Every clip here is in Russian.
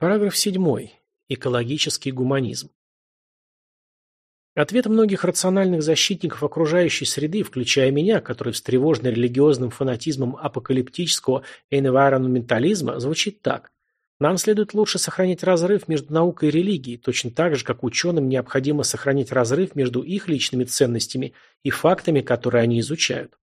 Параграф 7. Экологический гуманизм. Ответ многих рациональных защитников окружающей среды, включая меня, который встревожен религиозным фанатизмом апокалиптического энвайронментализма, звучит так. Нам следует лучше сохранять разрыв между наукой и религией, точно так же, как ученым необходимо сохранять разрыв между их личными ценностями и фактами, которые они изучают.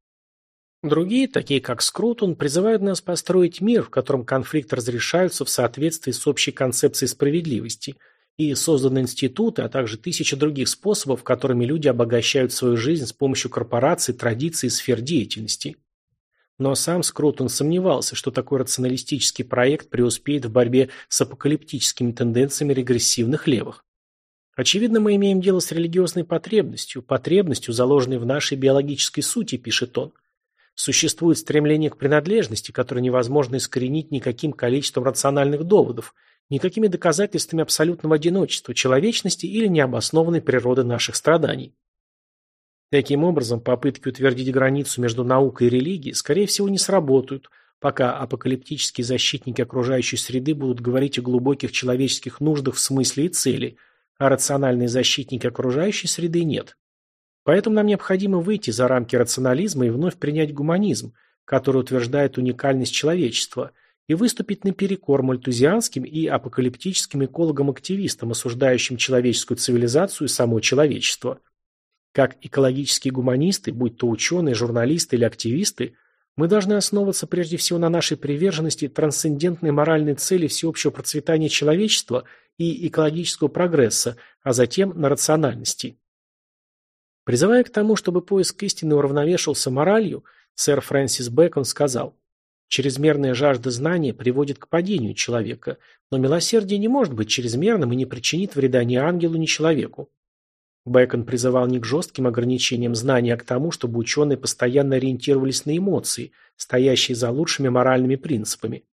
Другие, такие как Скрутон, призывают нас построить мир, в котором конфликты разрешаются в соответствии с общей концепцией справедливости, и созданы институты, а также тысячи других способов, которыми люди обогащают свою жизнь с помощью корпораций, традиций и сфер деятельности. Но сам Скрутон сомневался, что такой рационалистический проект преуспеет в борьбе с апокалиптическими тенденциями регрессивных левых. Очевидно, мы имеем дело с религиозной потребностью, потребностью, заложенной в нашей биологической сути, пишет он. Существует стремление к принадлежности, которое невозможно искоренить никаким количеством рациональных доводов, никакими доказательствами абсолютного одиночества, человечности или необоснованной природы наших страданий. Таким образом, попытки утвердить границу между наукой и религией, скорее всего, не сработают, пока апокалиптические защитники окружающей среды будут говорить о глубоких человеческих нуждах в смысле и цели, а рациональные защитники окружающей среды нет. Поэтому нам необходимо выйти за рамки рационализма и вновь принять гуманизм, который утверждает уникальность человечества, и выступить наперекор мальтузианским и апокалиптическим экологам-активистам, осуждающим человеческую цивилизацию и само человечество. Как экологические гуманисты, будь то ученые, журналисты или активисты, мы должны основываться прежде всего на нашей приверженности трансцендентной моральной цели всеобщего процветания человечества и экологического прогресса, а затем на рациональности. Призывая к тому, чтобы поиск истины уравновешивался моралью, сэр Фрэнсис Бэкон сказал, «Чрезмерная жажда знания приводит к падению человека, но милосердие не может быть чрезмерным и не причинит вреда ни ангелу, ни человеку». Бэкон призывал не к жестким ограничениям знаний, а к тому, чтобы ученые постоянно ориентировались на эмоции, стоящие за лучшими моральными принципами.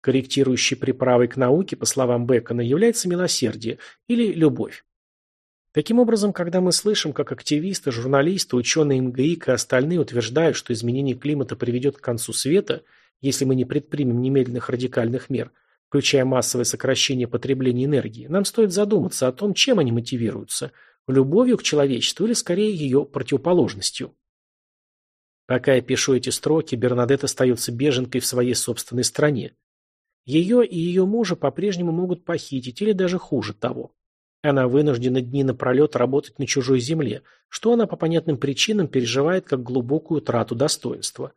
Корректирующей приправой к науке, по словам Бэкона, является милосердие или любовь. Таким образом, когда мы слышим, как активисты, журналисты, ученые МГИК и остальные утверждают, что изменение климата приведет к концу света, если мы не предпримем немедленных радикальных мер, включая массовое сокращение потребления энергии, нам стоит задуматься о том, чем они мотивируются – любовью к человечеству или, скорее, ее противоположностью. Пока я пишу эти строки, Бернадет остается беженкой в своей собственной стране. Ее и ее мужа по-прежнему могут похитить или даже хуже того. Она вынуждена дни напролет работать на чужой земле, что она по понятным причинам переживает как глубокую трату достоинства.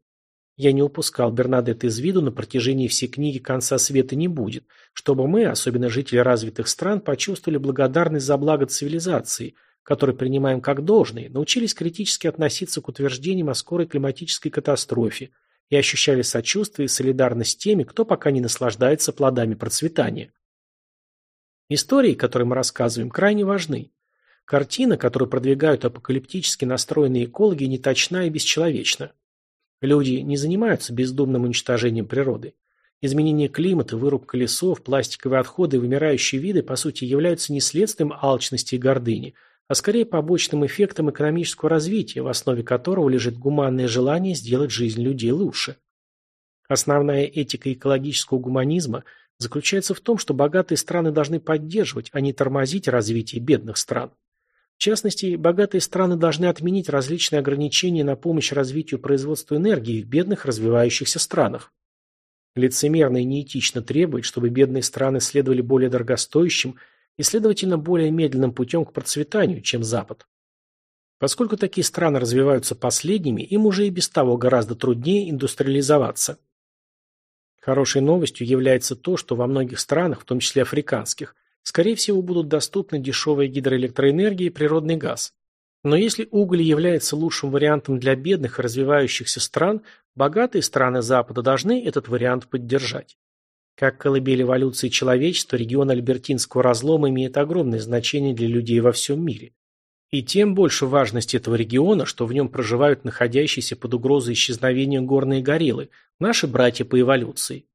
Я не упускал Бернадетт из виду на протяжении всей книги «Конца света не будет», чтобы мы, особенно жители развитых стран, почувствовали благодарность за благо цивилизации, который принимаем как должное, научились критически относиться к утверждениям о скорой климатической катастрофе и ощущали сочувствие и солидарность с теми, кто пока не наслаждается плодами процветания. Истории, которые мы рассказываем, крайне важны. Картина, которую продвигают апокалиптически настроенные экологи, неточна и бесчеловечна. Люди не занимаются бездумным уничтожением природы. Изменение климата, вырубка лесов, пластиковые отходы и вымирающие виды, по сути, являются не следствием алчности и гордыни, а скорее побочным эффектом экономического развития, в основе которого лежит гуманное желание сделать жизнь людей лучше. Основная этика экологического гуманизма – заключается в том, что богатые страны должны поддерживать, а не тормозить развитие бедных стран. В частности, богатые страны должны отменить различные ограничения на помощь развитию производства энергии в бедных развивающихся странах. Лицемерно и неэтично требовать, чтобы бедные страны следовали более дорогостоящим и, следовательно, более медленным путем к процветанию, чем Запад. Поскольку такие страны развиваются последними, им уже и без того гораздо труднее индустриализоваться. Хорошей новостью является то, что во многих странах, в том числе африканских, скорее всего будут доступны дешевая гидроэлектроэнергия и природный газ. Но если уголь является лучшим вариантом для бедных и развивающихся стран, богатые страны Запада должны этот вариант поддержать. Как колыбель эволюции человечества, регион Альбертинского разлома имеет огромное значение для людей во всем мире. И тем больше важность этого региона, что в нем проживают находящиеся под угрозой исчезновения горные гориллы, наши братья по эволюции.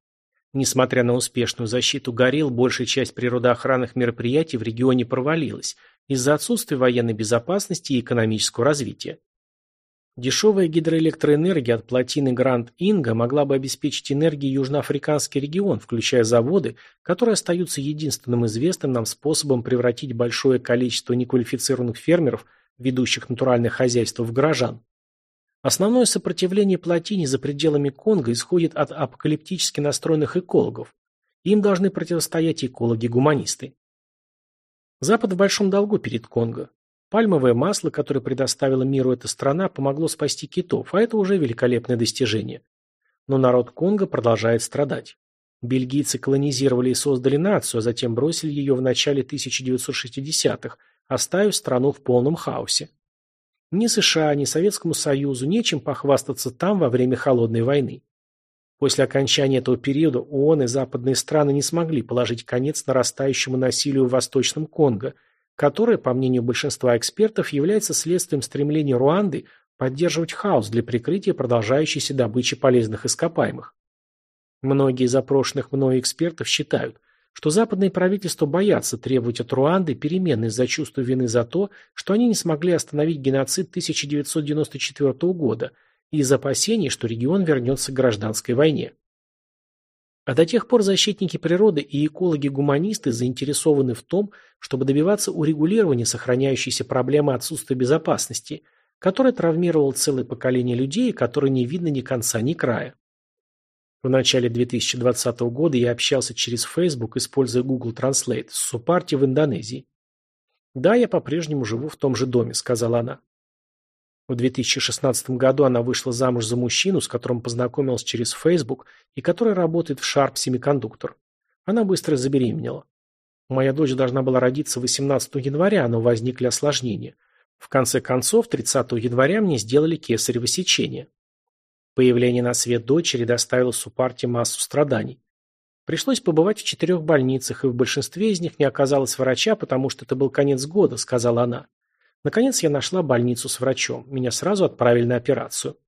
Несмотря на успешную защиту горилл, большая часть природоохранных мероприятий в регионе провалилась из-за отсутствия военной безопасности и экономического развития. Дешевая гидроэлектроэнергия от плотины Гранд Инга могла бы обеспечить энергией южноафриканский регион, включая заводы, которые остаются единственным известным нам способом превратить большое количество неквалифицированных фермеров, ведущих натуральное хозяйство, в горожан. Основное сопротивление плотине за пределами Конго исходит от апокалиптически настроенных экологов. Им должны противостоять экологи-гуманисты. Запад в большом долгу перед Конго. Пальмовое масло, которое предоставила миру эта страна, помогло спасти китов, а это уже великолепное достижение. Но народ Конго продолжает страдать. Бельгийцы колонизировали и создали нацию, а затем бросили ее в начале 1960-х, оставив страну в полном хаосе. Ни США, ни Советскому Союзу нечем похвастаться там во время Холодной войны. После окончания этого периода ООН и западные страны не смогли положить конец нарастающему насилию в Восточном Конго – которое, по мнению большинства экспертов, является следствием стремления Руанды поддерживать хаос для прикрытия продолжающейся добычи полезных ископаемых. Многие из опрошенных мною экспертов считают, что западные правительства боятся требовать от Руанды перемены из-за чувства вины за то, что они не смогли остановить геноцид 1994 года и из опасений, что регион вернется к гражданской войне. А до тех пор защитники природы и экологи-гуманисты заинтересованы в том, чтобы добиваться урегулирования сохраняющейся проблемы отсутствия безопасности, которая травмировала целое поколение людей, которой не видно ни конца, ни края. В начале 2020 года я общался через Facebook, используя Google Translate, с Супарти в Индонезии. «Да, я по-прежнему живу в том же доме», — сказала она. В 2016 году она вышла замуж за мужчину, с которым познакомилась через Facebook и который работает в Sharp Semiconductor. Она быстро забеременела. Моя дочь должна была родиться 18 января, но возникли осложнения. В конце концов, 30 января мне сделали кесарево сечение. Появление на свет дочери доставило Супарте массу страданий. Пришлось побывать в четырех больницах, и в большинстве из них не оказалось врача, потому что это был конец года, сказала она. Наконец я нашла больницу с врачом. Меня сразу отправили на операцию.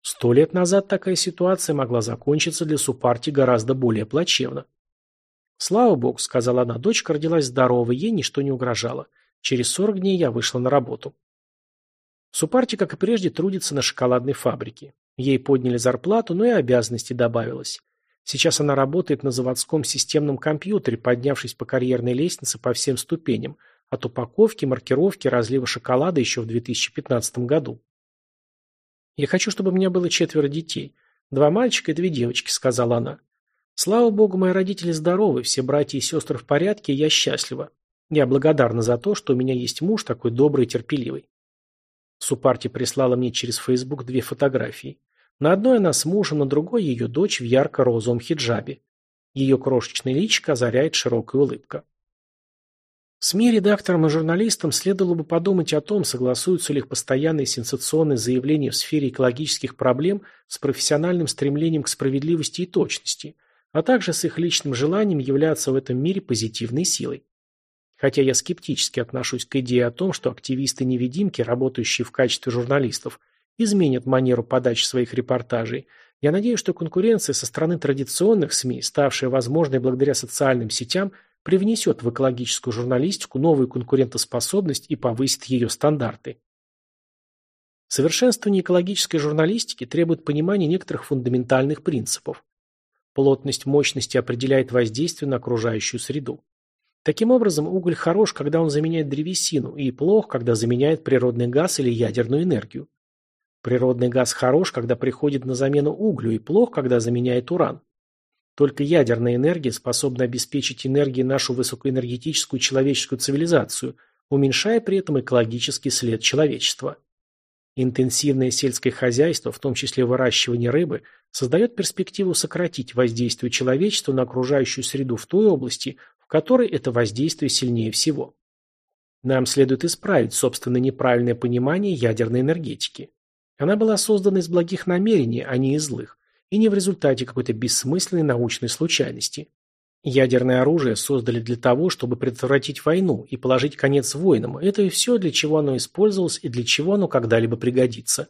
Сто лет назад такая ситуация могла закончиться для Супарти гораздо более плачевно. «Слава богу», — сказала она, — «дочка родилась здоровой, ей ничто не угрожало. Через сорок дней я вышла на работу». Супарти, как и прежде, трудится на шоколадной фабрике. Ей подняли зарплату, но и обязанностей добавилось. Сейчас она работает на заводском системном компьютере, поднявшись по карьерной лестнице по всем ступеням, от упаковки, маркировки, разлива шоколада еще в 2015 году. «Я хочу, чтобы у меня было четверо детей. Два мальчика и две девочки», — сказала она. «Слава богу, мои родители здоровы, все братья и сестры в порядке, и я счастлива. Я благодарна за то, что у меня есть муж такой добрый и терпеливый». Супарти прислала мне через Facebook две фотографии. На одной она с мужем, на другой ее дочь в ярко-розовом хиджабе. Ее крошечный личико озаряет широкая улыбка. СМИ, редакторам и журналистам следовало бы подумать о том, согласуются ли их постоянные сенсационные заявления в сфере экологических проблем с профессиональным стремлением к справедливости и точности, а также с их личным желанием являться в этом мире позитивной силой. Хотя я скептически отношусь к идее о том, что активисты-невидимки, работающие в качестве журналистов, изменят манеру подачи своих репортажей, я надеюсь, что конкуренция со стороны традиционных СМИ, ставшая возможной благодаря социальным сетям – привнесет в экологическую журналистику новую конкурентоспособность и повысит ее стандарты. Совершенствование экологической журналистики требует понимания некоторых фундаментальных принципов. Плотность мощности определяет воздействие на окружающую среду. Таким образом, уголь хорош, когда он заменяет древесину, и плох, когда заменяет природный газ или ядерную энергию. Природный газ хорош, когда приходит на замену углю, и плох, когда заменяет уран. Только ядерная энергия способна обеспечить энергией нашу высокоэнергетическую человеческую цивилизацию, уменьшая при этом экологический след человечества. Интенсивное сельское хозяйство, в том числе выращивание рыбы, создает перспективу сократить воздействие человечества на окружающую среду в той области, в которой это воздействие сильнее всего. Нам следует исправить собственное неправильное понимание ядерной энергетики. Она была создана из благих намерений, а не из злых и не в результате какой-то бессмысленной научной случайности. Ядерное оружие создали для того, чтобы предотвратить войну и положить конец войнам. Это и все, для чего оно использовалось и для чего оно когда-либо пригодится.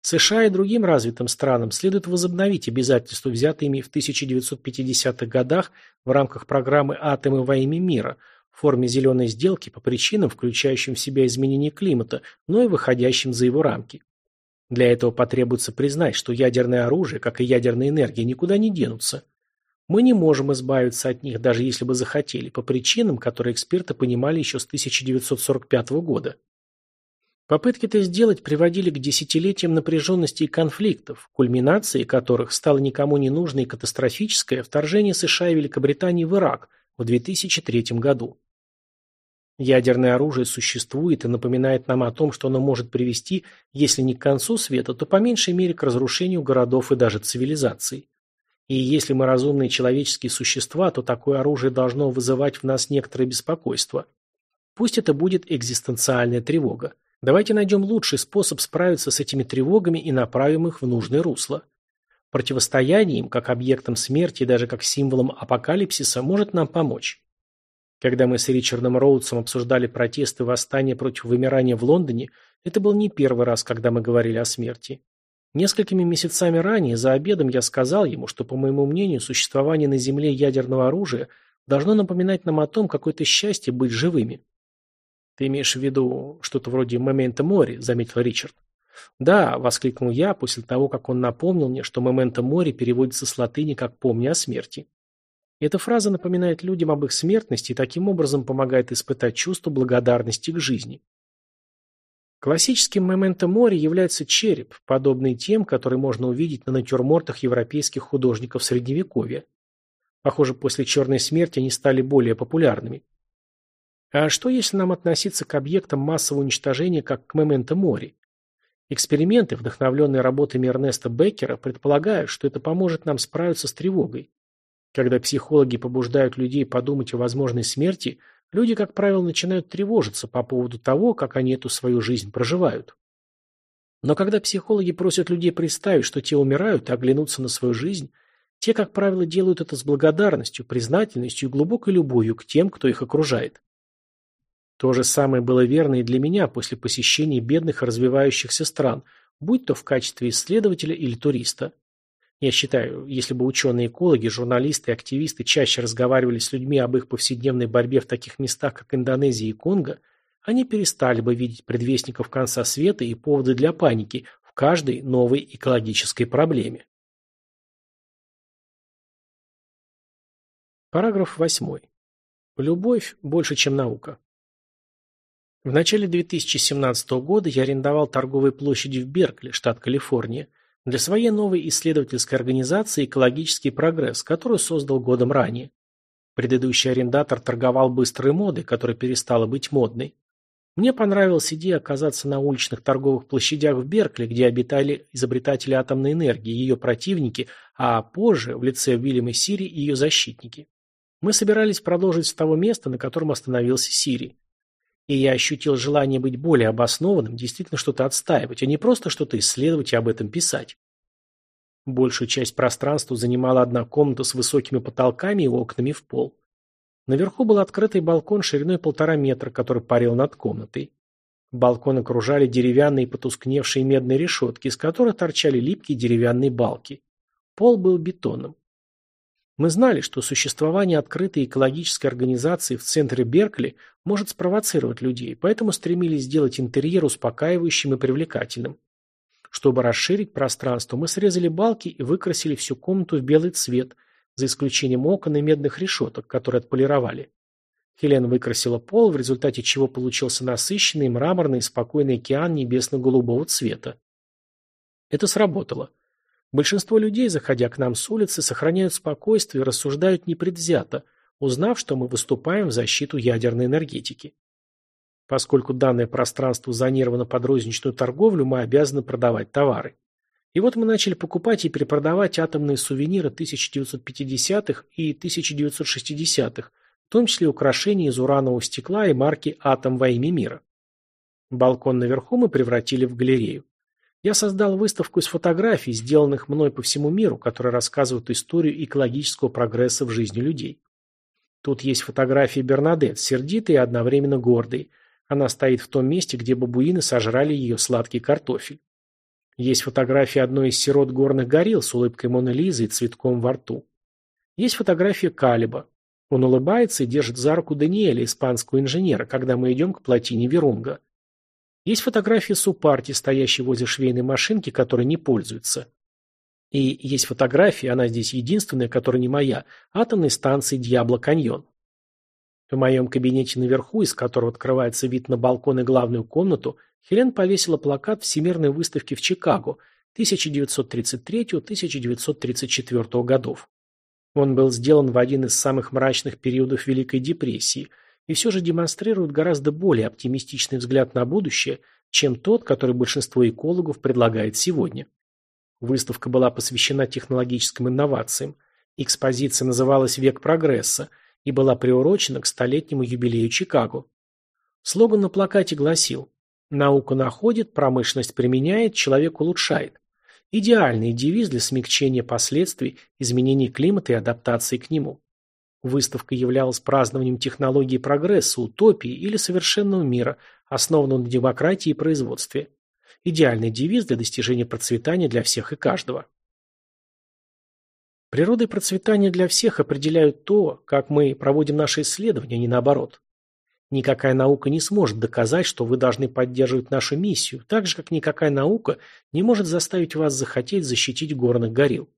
США и другим развитым странам следует возобновить обязательства, взятые ими в 1950-х годах в рамках программы «Атомы во имя мира» в форме зеленой сделки по причинам, включающим в себя изменение климата, но и выходящим за его рамки. Для этого потребуется признать, что ядерное оружие, как и ядерная энергия, никуда не денутся. Мы не можем избавиться от них, даже если бы захотели, по причинам, которые эксперты понимали еще с 1945 года. Попытки это сделать приводили к десятилетиям напряженности и конфликтов, кульминацией которых стало никому не нужное и катастрофическое вторжение США и Великобритании в Ирак в 2003 году. Ядерное оружие существует и напоминает нам о том, что оно может привести, если не к концу света, то по меньшей мере к разрушению городов и даже цивилизаций. И если мы разумные человеческие существа, то такое оружие должно вызывать в нас некоторое беспокойство. Пусть это будет экзистенциальная тревога. Давайте найдем лучший способ справиться с этими тревогами и направим их в нужное русло. Противостояние им, как объектам смерти и даже как символом апокалипсиса, может нам помочь. Когда мы с Ричардом Роудсом обсуждали протесты и восстания против вымирания в Лондоне, это был не первый раз, когда мы говорили о смерти. Несколькими месяцами ранее, за обедом, я сказал ему, что, по моему мнению, существование на Земле ядерного оружия должно напоминать нам о том, какое-то счастье быть живыми. «Ты имеешь в виду что-то вроде «Мементо мори», — заметил Ричард. «Да», — воскликнул я после того, как он напомнил мне, что «Мементо мори» переводится с латыни как «помни о смерти». Эта фраза напоминает людям об их смертности и таким образом помогает испытать чувство благодарности к жизни. Классическим «Мементо мори» является череп, подобный тем, который можно увидеть на натюрмортах европейских художников Средневековья. Похоже, после «Черной смерти» они стали более популярными. А что, если нам относиться к объектам массового уничтожения как к мементо мори? Эксперименты, вдохновленные работами Эрнеста Беккера, предполагают, что это поможет нам справиться с тревогой. Когда психологи побуждают людей подумать о возможной смерти, люди, как правило, начинают тревожиться по поводу того, как они эту свою жизнь проживают. Но когда психологи просят людей представить, что те умирают, и оглянуться на свою жизнь, те, как правило, делают это с благодарностью, признательностью и глубокой любовью к тем, кто их окружает. То же самое было верно и для меня после посещения бедных развивающихся стран, будь то в качестве исследователя или туриста. Я считаю, если бы ученые-экологи, журналисты и активисты чаще разговаривали с людьми об их повседневной борьбе в таких местах, как Индонезия и Конго, они перестали бы видеть предвестников конца света и поводы для паники в каждой новой экологической проблеме. Параграф 8. Любовь больше, чем наука. В начале 2017 года я арендовал торговые площади в Беркли, штат Калифорния, для своей новой исследовательской организации «Экологический прогресс», которую создал годом ранее. Предыдущий арендатор торговал быстрой модой, которая перестала быть модной. Мне понравилась идея оказаться на уличных торговых площадях в Беркли, где обитали изобретатели атомной энергии, ее противники, а позже, в лице Уильяма Сири, ее защитники. Мы собирались продолжить с того места, на котором остановился Сири и я ощутил желание быть более обоснованным, действительно что-то отстаивать, а не просто что-то исследовать и об этом писать. Большую часть пространства занимала одна комната с высокими потолками и окнами в пол. Наверху был открытый балкон шириной полтора метра, который парил над комнатой. Балкон окружали деревянные потускневшие медные решетки, из которых торчали липкие деревянные балки. Пол был бетонным. Мы знали, что существование открытой экологической организации в центре Беркли может спровоцировать людей, поэтому стремились сделать интерьер успокаивающим и привлекательным. Чтобы расширить пространство, мы срезали балки и выкрасили всю комнату в белый цвет, за исключением окон и медных решеток, которые отполировали. Хелен выкрасила пол, в результате чего получился насыщенный, мраморный, спокойный океан небесно-голубого цвета. Это сработало. Большинство людей, заходя к нам с улицы, сохраняют спокойствие и рассуждают непредвзято, узнав, что мы выступаем в защиту ядерной энергетики. Поскольку данное пространство зонировано под розничную торговлю, мы обязаны продавать товары. И вот мы начали покупать и перепродавать атомные сувениры 1950-х и 1960-х, в том числе украшения из уранового стекла и марки «Атом во имя мира». Балкон наверху мы превратили в галерею. Я создал выставку из фотографий, сделанных мной по всему миру, которые рассказывают историю экологического прогресса в жизни людей. Тут есть фотографии Бернадет, сердитой и одновременно гордой. Она стоит в том месте, где бабуины сожрали ее сладкий картофель. Есть фотография одной из сирот горных горилл с улыбкой Моны Лизы и цветком во рту. Есть фотография Калиба. Он улыбается и держит за руку Даниэля, испанского инженера, когда мы идем к плотине Верунга. Есть фотография Супарти, стоящей возле швейной машинки, которой не пользуется. И есть фотография, она здесь единственная, которая не моя, атомной станции Дьябло-Каньон. В моем кабинете наверху, из которого открывается вид на балкон и главную комнату, Хелен повесила плакат Всемирной выставки в Чикаго 1933-1934 годов. Он был сделан в один из самых мрачных периодов Великой депрессии и все же демонстрирует гораздо более оптимистичный взгляд на будущее, чем тот, который большинство экологов предлагает сегодня. Выставка была посвящена технологическим инновациям. Экспозиция называлась «Век прогресса» и была приурочена к столетнему юбилею Чикаго. Слоган на плакате гласил «Наука находит, промышленность применяет, человек улучшает». Идеальный девиз для смягчения последствий изменений климата и адаптации к нему. Выставка являлась празднованием технологии прогресса, утопии или совершенного мира, основанного на демократии и производстве. Идеальный девиз для достижения процветания для всех и каждого. Природа и процветание для всех определяют то, как мы проводим наши исследования, а не наоборот. Никакая наука не сможет доказать, что вы должны поддерживать нашу миссию, так же, как никакая наука не может заставить вас захотеть защитить горных горилл.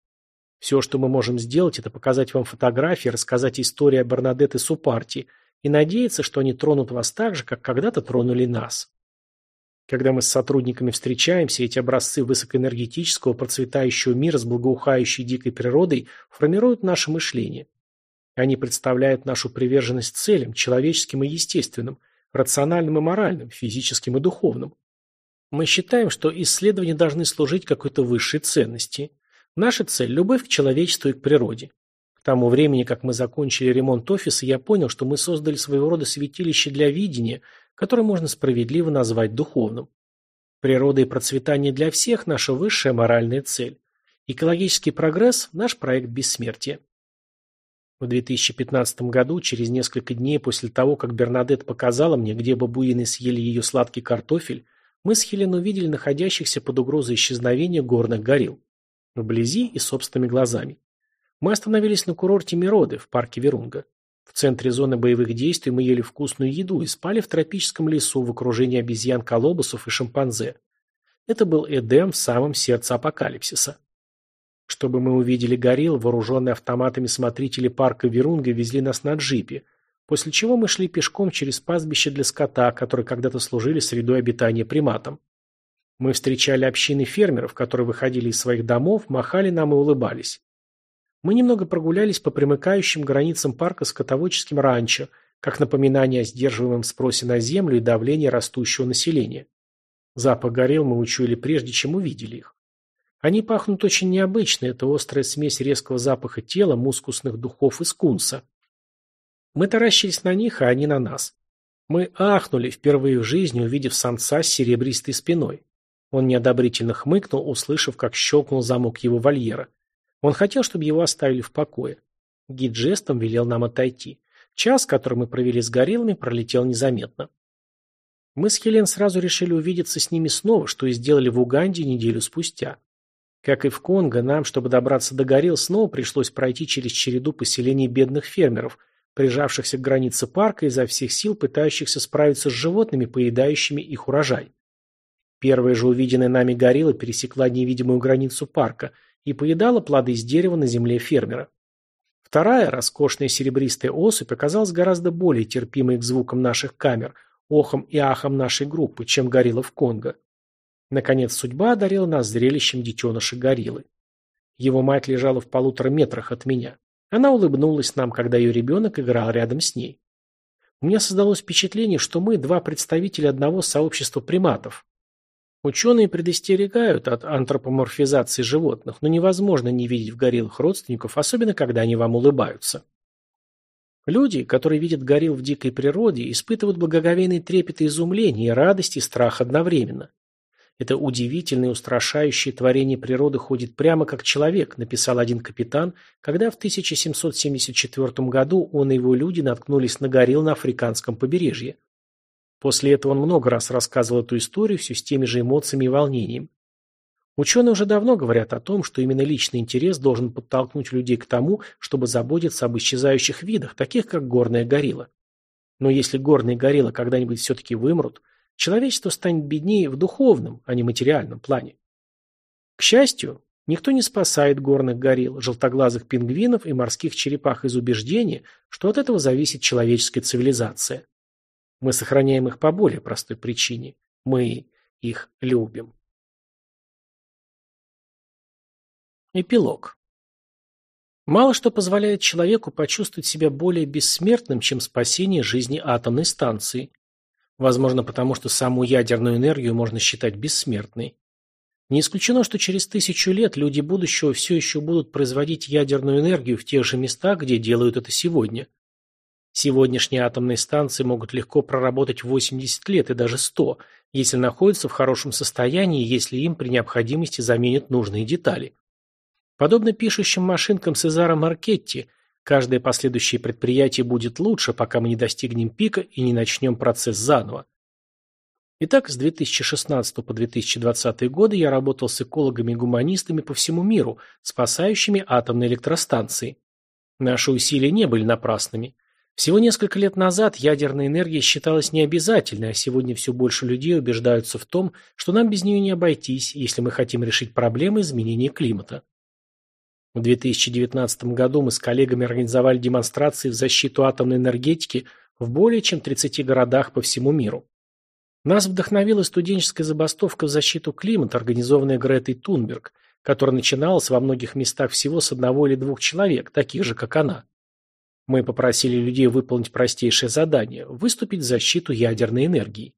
Все, что мы можем сделать, это показать вам фотографии, рассказать историю о Бернадетт и Супарти и надеяться, что они тронут вас так же, как когда-то тронули нас. Когда мы с сотрудниками встречаемся, эти образцы высокоэнергетического процветающего мира с благоухающей дикой природой формируют наше мышление. Они представляют нашу приверженность целям, человеческим и естественным, рациональным и моральным, физическим и духовным. Мы считаем, что исследования должны служить какой-то высшей ценности. Наша цель – любовь к человечеству и к природе. К тому времени, как мы закончили ремонт офиса, я понял, что мы создали своего рода святилище для видения, который можно справедливо назвать духовным. Природа и процветание для всех – наша высшая моральная цель. Экологический прогресс – наш проект бессмертия. В 2015 году, через несколько дней после того, как Бернадет показала мне, где бабуины съели ее сладкий картофель, мы с Хелен увидели находящихся под угрозой исчезновения горных горилл. Вблизи и собственными глазами. Мы остановились на курорте Мироды в парке Верунга. В центре зоны боевых действий мы ели вкусную еду и спали в тропическом лесу в окружении обезьян-колобусов и шимпанзе. Это был Эдем в самом сердце апокалипсиса. Чтобы мы увидели горилл, вооруженные автоматами смотрители парка Верунга везли нас на джипе, после чего мы шли пешком через пастбище для скота, которые когда-то служили средой обитания приматам. Мы встречали общины фермеров, которые выходили из своих домов, махали нам и улыбались. Мы немного прогулялись по примыкающим границам парка скотоводческим ранчо, как напоминание о сдерживаемом спросе на землю и давлении растущего населения. Запах горел мы учуяли прежде, чем увидели их. Они пахнут очень необычно, это острая смесь резкого запаха тела, мускусных духов и скунса. Мы таращились на них, а они на нас. Мы ахнули, впервые в жизни увидев самца с серебристой спиной. Он неодобрительно хмыкнул, услышав, как щелкнул замок его вольера. Он хотел, чтобы его оставили в покое. Гид жестом велел нам отойти. Час, который мы провели с гориллами, пролетел незаметно. Мы с Хелен сразу решили увидеться с ними снова, что и сделали в Уганде неделю спустя. Как и в Конго, нам, чтобы добраться до горилл, снова пришлось пройти через череду поселений бедных фермеров, прижавшихся к границе парка изо всех сил пытающихся справиться с животными, поедающими их урожай. Первая же увиденная нами горилла пересекла невидимую границу парка – и поедала плоды с дерева на земле фермера. Вторая, роскошная серебристая особь, оказалась гораздо более терпимой к звукам наших камер, охам и ахам нашей группы, чем горилла в Конго. Наконец судьба одарила нас зрелищем детеныша гориллы. Его мать лежала в полутора метрах от меня. Она улыбнулась нам, когда ее ребенок играл рядом с ней. У меня создалось впечатление, что мы два представителя одного сообщества приматов. Ученые предостерегают от антропоморфизации животных, но невозможно не видеть в гориллах родственников, особенно когда они вам улыбаются. Люди, которые видят горилл в дикой природе, испытывают благоговейный трепет и изумление, и радость, и страх одновременно. Это удивительное устрашающее творение природы ходит прямо как человек, написал один капитан, когда в 1774 году он и его люди наткнулись на горилл на африканском побережье. После этого он много раз рассказывал эту историю все с теми же эмоциями и волнением. Ученые уже давно говорят о том, что именно личный интерес должен подтолкнуть людей к тому, чтобы заботиться об исчезающих видах, таких как горная горилла. Но если горные гориллы когда-нибудь все-таки вымрут, Человечество станет беднее в духовном, а не материальном плане. К счастью, никто не спасает горных горилл, желтоглазых пингвинов и морских черепах из убеждения, что от этого зависит человеческая цивилизация. Мы сохраняем их по более простой причине. Мы их любим. Эпилог. Мало что позволяет человеку почувствовать себя более бессмертным, чем спасение жизни атомной станции. Возможно, потому что саму ядерную энергию можно считать бессмертной. Не исключено, что через тысячу лет люди будущего все еще будут производить ядерную энергию в тех же местах, где делают это сегодня. Сегодняшние атомные станции могут легко проработать 80 лет и даже 100, если находятся в хорошем состоянии, если им при необходимости заменят нужные детали. Подобно пишущим машинкам Сезара Маркетти, каждое последующее предприятие будет лучше, пока мы не достигнем пика и не начнем процесс заново. Итак, с 2016 по 2020 годы я работал с экологами и гуманистами по всему миру, спасающими атомные электростанции. Наши усилия не были напрасными. Всего несколько лет назад ядерная энергия считалась необязательной, а сегодня все больше людей убеждаются в том, что нам без нее не обойтись, если мы хотим решить проблемы изменения климата. В 2019 году мы с коллегами организовали демонстрации в защиту атомной энергетики в более чем 30 городах по всему миру. Нас вдохновила студенческая забастовка в защиту климата, организованная Гретой Тунберг, которая начиналась во многих местах всего с одного или двух человек, таких же, как она. Мы попросили людей выполнить простейшее задание – выступить в защиту ядерной энергии.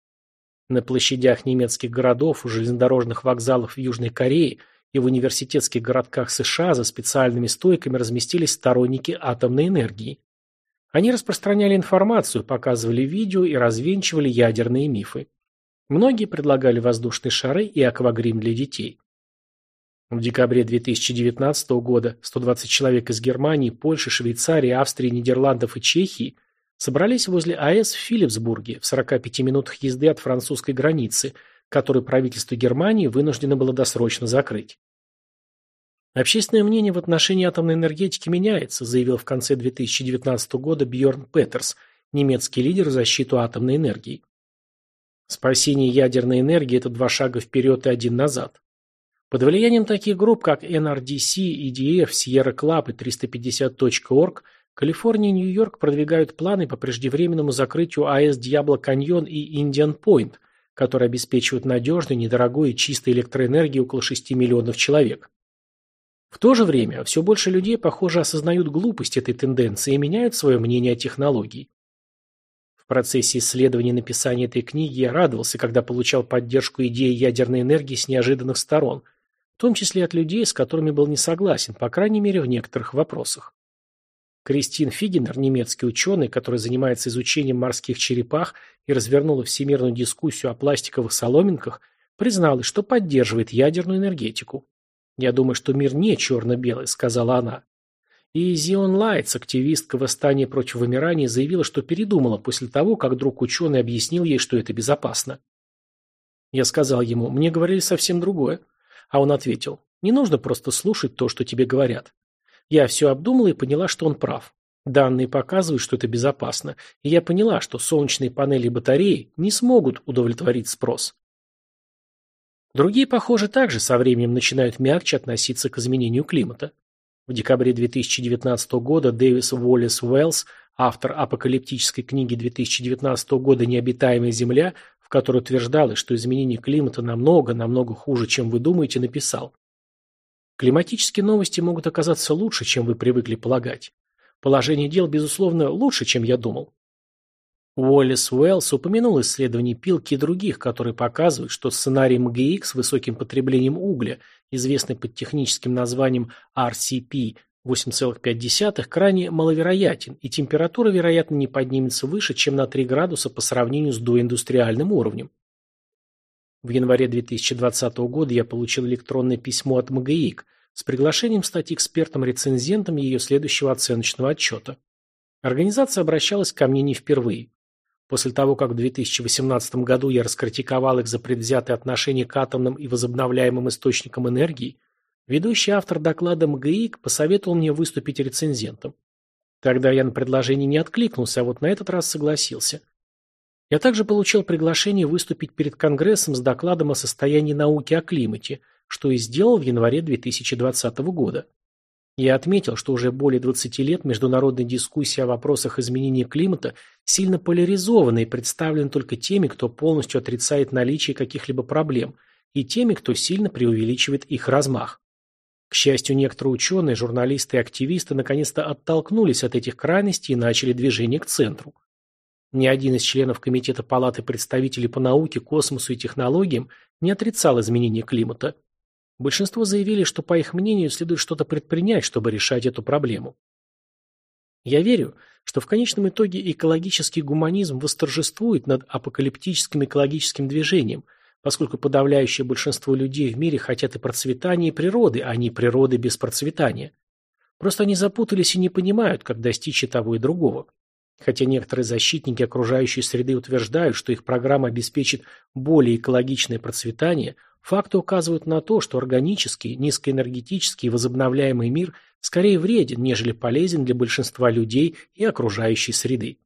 На площадях немецких городов, у железнодорожных вокзалов в Южной Корее и в университетских городках США за специальными стойками разместились сторонники атомной энергии. Они распространяли информацию, показывали видео и развенчивали ядерные мифы. Многие предлагали воздушные шары и аквагрим для детей. В декабре 2019 года 120 человек из Германии, Польши, Швейцарии, Австрии, Нидерландов и Чехии собрались возле АЭС в Филипсбурге, в 45 минутах езды от французской границы, которую правительство Германии вынуждено было досрочно закрыть. Общественное мнение в отношении атомной энергетики меняется, заявил в конце 2019 года Бьорн Петерс, немецкий лидер в защиту атомной энергии. Спасение ядерной энергии – это два шага вперед и один назад. Под влиянием таких групп, как NRDC, EDF, Sierra Club и 350.org, Калифорния и Нью-Йорк продвигают планы по преждевременному закрытию АЭС Дьябло Каньон и Индиан Пойнт, которые обеспечивают надежной, недорогой и чистой электроэнергией около 6 миллионов человек. В то же время все больше людей, похоже, осознают глупость этой тенденции и меняют свое мнение о технологии. В процессе исследования и написания этой книги я радовался, когда получал поддержку идеи ядерной энергии с неожиданных сторон – том числе от людей, с которыми был не согласен, по крайней мере в некоторых вопросах. Кристин Фигенер, немецкий ученый, который занимается изучением морских черепах и развернула всемирную дискуссию о пластиковых соломинках, призналась, что поддерживает ядерную энергетику. «Я думаю, что мир не черно-белый», — сказала она. И Зион Лайтс, активистка восстания против вымирания, заявила, что передумала после того, как друг ученый объяснил ей, что это безопасно. Я сказал ему, мне говорили совсем другое. А он ответил, не нужно просто слушать то, что тебе говорят. Я все обдумала и поняла, что он прав. Данные показывают, что это безопасно, и я поняла, что солнечные панели и батареи не смогут удовлетворить спрос. Другие, похоже, также со временем начинают мягче относиться к изменению климата. В декабре 2019 года Дэвис Уоллес Уэллс, автор апокалиптической книги 2019 года «Необитаемая Земля», который утверждалось, что изменение климата намного, намного хуже, чем вы думаете, написал. Климатические новости могут оказаться лучше, чем вы привыкли полагать. Положение дел, безусловно, лучше, чем я думал. Уоллес Уэллс упомянул исследования Пилки и других, которые показывают, что сценарий МГИК с высоким потреблением угля, известный под техническим названием RCP 8,5 крайне маловероятен, и температура, вероятно, не поднимется выше, чем на 3 градуса по сравнению с доиндустриальным уровнем. В январе 2020 года я получил электронное письмо от МГИК с приглашением стать экспертом-рецензентом ее следующего оценочного отчета. Организация обращалась ко мне не впервые. После того, как в 2018 году я раскритиковал их за предвзятое отношение к атомным и возобновляемым источникам энергии, Ведущий автор доклада МГИК посоветовал мне выступить рецензентом. Тогда я на предложение не откликнулся, а вот на этот раз согласился. Я также получил приглашение выступить перед Конгрессом с докладом о состоянии науки о климате, что и сделал в январе 2020 года. Я отметил, что уже более 20 лет международная дискуссия о вопросах изменения климата сильно поляризована и представлена только теми, кто полностью отрицает наличие каких-либо проблем, и теми, кто сильно преувеличивает их размах. К счастью, некоторые ученые, журналисты и активисты наконец-то оттолкнулись от этих крайностей и начали движение к центру. Ни один из членов Комитета Палаты представителей по науке, космосу и технологиям не отрицал изменения климата. Большинство заявили, что, по их мнению, следует что-то предпринять, чтобы решать эту проблему. Я верю, что в конечном итоге экологический гуманизм восторжествует над апокалиптическим экологическим движением, поскольку подавляющее большинство людей в мире хотят и процветания природы, а не природы без процветания. Просто они запутались и не понимают, как достичь и того, и другого. Хотя некоторые защитники окружающей среды утверждают, что их программа обеспечит более экологичное процветание – Факты указывают на то, что органический, низкоэнергетический и возобновляемый мир скорее вреден, нежели полезен для большинства людей и окружающей среды.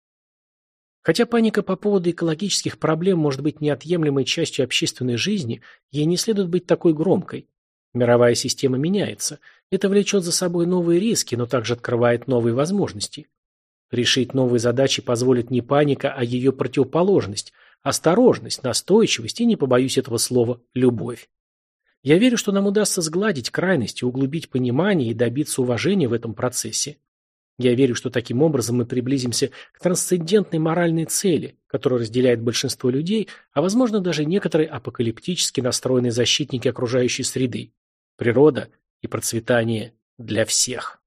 Хотя паника по поводу экологических проблем может быть неотъемлемой частью общественной жизни, ей не следует быть такой громкой. Мировая система меняется. Это влечет за собой новые риски, но также открывает новые возможности. Решить новые задачи позволит не паника, а ее противоположность – Осторожность, настойчивость и, не побоюсь этого слова, любовь. Я верю, что нам удастся сгладить крайности, углубить понимание и добиться уважения в этом процессе. Я верю, что таким образом мы приблизимся к трансцендентной моральной цели, которую разделяет большинство людей, а возможно даже некоторые апокалиптически настроенные защитники окружающей среды. Природа и процветание для всех.